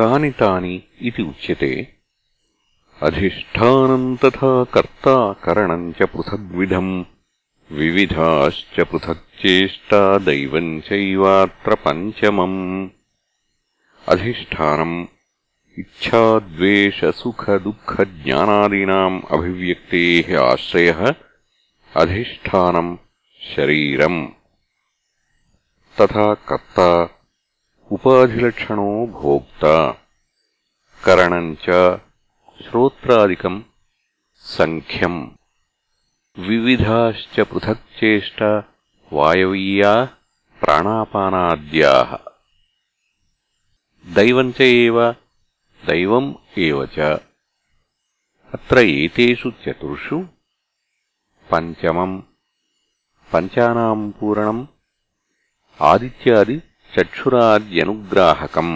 कानि तानि इति उच्यते। अधिष्ठानम् तथा कर्ता करणम् च पृथग्विधम् विविधाश्च पृथक् चेष्टा दैवम् चैवात्र पञ्चमम्। अधिष्ठानम् इच्छाद्वेषसुखदुःखज्ञानादीनाम् अभिव्यक्तेः आश्रयः अधिष्ठानम् शरीरम्। तथा कर्ता ఉపాధిలక్షణో భోక్త. కరణం చ శ్రోత్రాదికం సంఖ్యం. వివిధాశ్చ పృథక్చేష్ట వాయవీయా ప్రాణాపానాద్యా దైవం చ ఏవ దైవం ఏవ చ. అత్ర ఏతేషు చతుర్షు పంచమం పంచానాం పూరణం ఆదిత్యాది చక్షురాద్యనుగ్రాహకम्